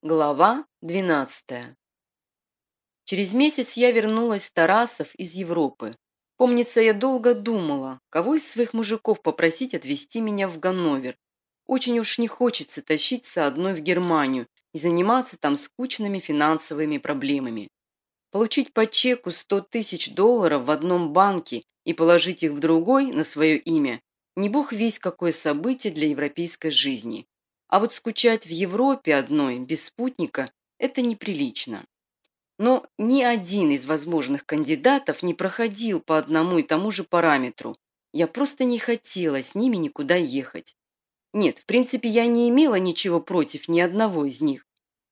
Глава 12 Через месяц я вернулась в Тарасов из Европы. Помнится, я долго думала, кого из своих мужиков попросить отвезти меня в Ганновер. Очень уж не хочется тащиться одной в Германию и заниматься там скучными финансовыми проблемами. Получить по чеку 100 тысяч долларов в одном банке и положить их в другой на свое имя – не бог весь какое событие для европейской жизни. А вот скучать в Европе одной, без спутника, это неприлично. Но ни один из возможных кандидатов не проходил по одному и тому же параметру. Я просто не хотела с ними никуда ехать. Нет, в принципе, я не имела ничего против ни одного из них.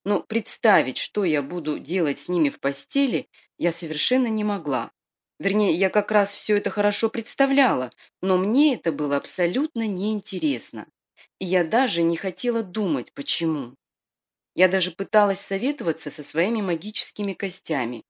Но представить, что я буду делать с ними в постели, я совершенно не могла. Вернее, я как раз все это хорошо представляла, но мне это было абсолютно неинтересно. Я даже не хотела думать, почему. Я даже пыталась советоваться со своими магическими костями.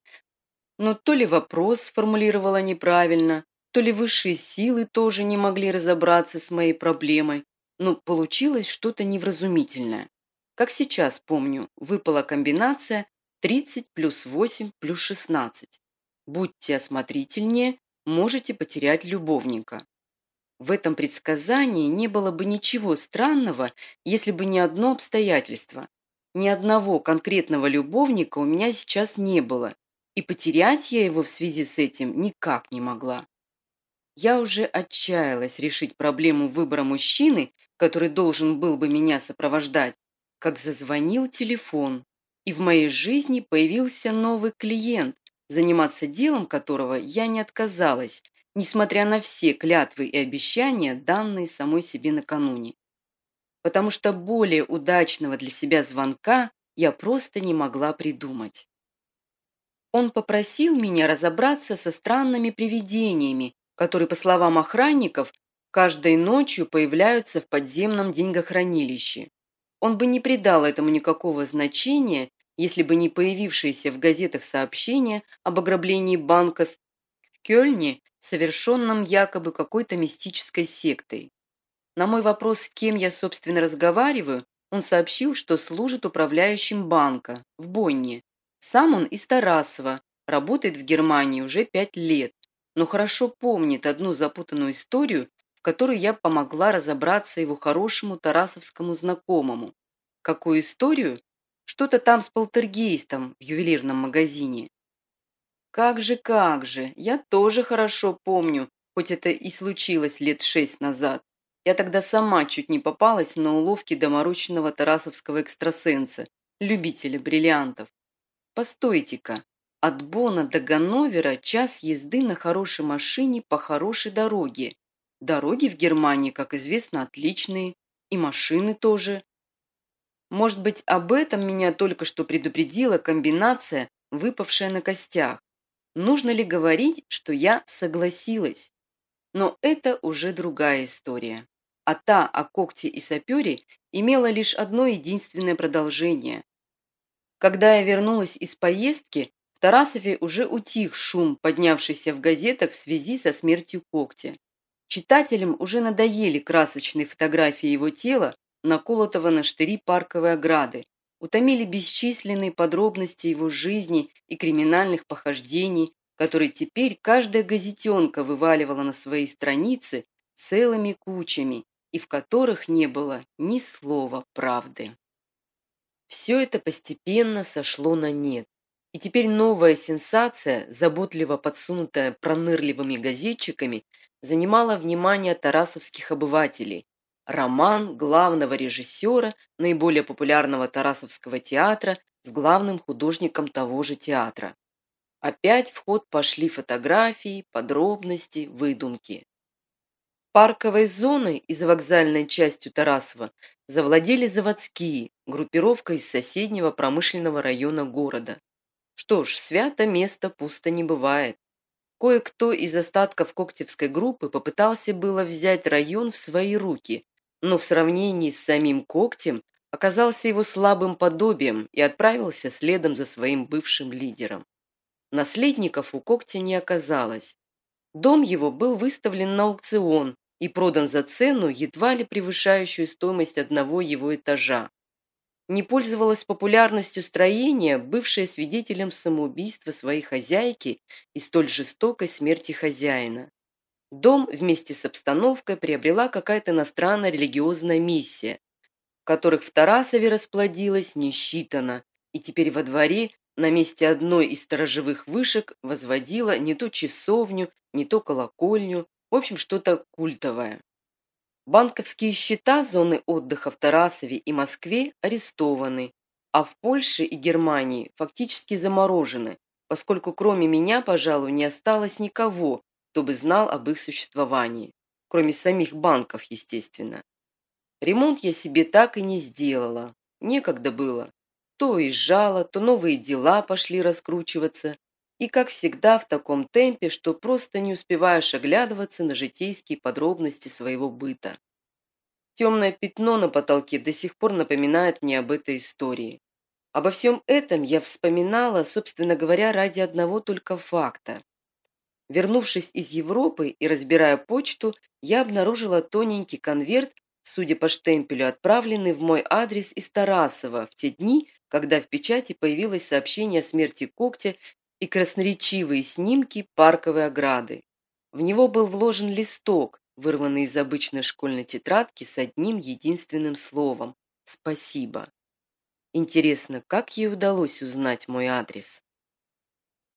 Но то ли вопрос сформулировала неправильно, то ли высшие силы тоже не могли разобраться с моей проблемой, но получилось что-то невразумительное. Как сейчас помню, выпала комбинация 30 плюс 8 плюс 16. Будьте осмотрительнее, можете потерять любовника. В этом предсказании не было бы ничего странного, если бы не одно обстоятельство. Ни одного конкретного любовника у меня сейчас не было, и потерять я его в связи с этим никак не могла. Я уже отчаялась решить проблему выбора мужчины, который должен был бы меня сопровождать, как зазвонил телефон, и в моей жизни появился новый клиент, заниматься делом которого я не отказалась, несмотря на все клятвы и обещания, данные самой себе накануне. Потому что более удачного для себя звонка я просто не могла придумать. Он попросил меня разобраться со странными привидениями, которые, по словам охранников, каждой ночью появляются в подземном деньгохранилище. Он бы не придал этому никакого значения, если бы не появившиеся в газетах сообщения об ограблении банков в Кёльне совершенном якобы какой-то мистической сектой. На мой вопрос, с кем я, собственно, разговариваю, он сообщил, что служит управляющим банка в Бонне. Сам он из Тарасова, работает в Германии уже пять лет, но хорошо помнит одну запутанную историю, в которой я помогла разобраться его хорошему тарасовскому знакомому. Какую историю? Что-то там с полтергейстом в ювелирном магазине. Как же, как же, я тоже хорошо помню, хоть это и случилось лет шесть назад. Я тогда сама чуть не попалась на уловки доморощенного тарасовского экстрасенса, любителя бриллиантов. Постойте-ка, от Бона до Ганновера час езды на хорошей машине по хорошей дороге. Дороги в Германии, как известно, отличные, и машины тоже. Может быть, об этом меня только что предупредила комбинация, выпавшая на костях. Нужно ли говорить, что я согласилась? Но это уже другая история. А та о когте и сапере имела лишь одно единственное продолжение. Когда я вернулась из поездки, в Тарасове уже утих шум, поднявшийся в газетах в связи со смертью когтя. Читателям уже надоели красочные фотографии его тела, наколотого на штыри парковой ограды, утомили бесчисленные подробности его жизни и криминальных похождений, которые теперь каждая газетенка вываливала на свои страницы целыми кучами и в которых не было ни слова правды. Все это постепенно сошло на нет. И теперь новая сенсация, заботливо подсунутая пронырливыми газетчиками, занимала внимание тарасовских обывателей, роман главного режиссера наиболее популярного Тарасовского театра с главным художником того же театра. Опять в ход пошли фотографии, подробности, выдумки. Парковой зоной и за вокзальной частью Тарасова завладели заводские, группировка из соседнего промышленного района города. Что ж, свято место пусто не бывает. Кое-кто из остатков Коктевской группы попытался было взять район в свои руки, но в сравнении с самим когтем оказался его слабым подобием и отправился следом за своим бывшим лидером. Наследников у когтя не оказалось. Дом его был выставлен на аукцион и продан за цену, едва ли превышающую стоимость одного его этажа. не пользовалось популярностью строение, бывшее свидетелем самоубийства своей хозяйки и столь жестокой смерти хозяина. Дом вместе с обстановкой приобрела какая-то иностранная религиозная миссия, которых в Тарасове расплодилось несчитано, и теперь во дворе на месте одной из сторожевых вышек возводила не то часовню, не то колокольню, в общем, что-то культовое. Банковские счета зоны отдыха в Тарасове и Москве арестованы, а в Польше и Германии фактически заморожены, поскольку кроме меня, пожалуй, не осталось никого, кто бы знал об их существовании, кроме самих банков, естественно. Ремонт я себе так и не сделала, некогда было. То уезжала, то новые дела пошли раскручиваться, и, как всегда, в таком темпе, что просто не успеваешь оглядываться на житейские подробности своего быта. Темное пятно на потолке до сих пор напоминает мне об этой истории. Обо всем этом я вспоминала, собственно говоря, ради одного только факта. Вернувшись из Европы и разбирая почту, я обнаружила тоненький конверт, судя по штемпелю, отправленный в мой адрес из Тарасова в те дни, когда в печати появилось сообщение о смерти когтя и красноречивые снимки парковой ограды. В него был вложен листок, вырванный из обычной школьной тетрадки с одним единственным словом «Спасибо». Интересно, как ей удалось узнать мой адрес?